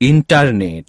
internet.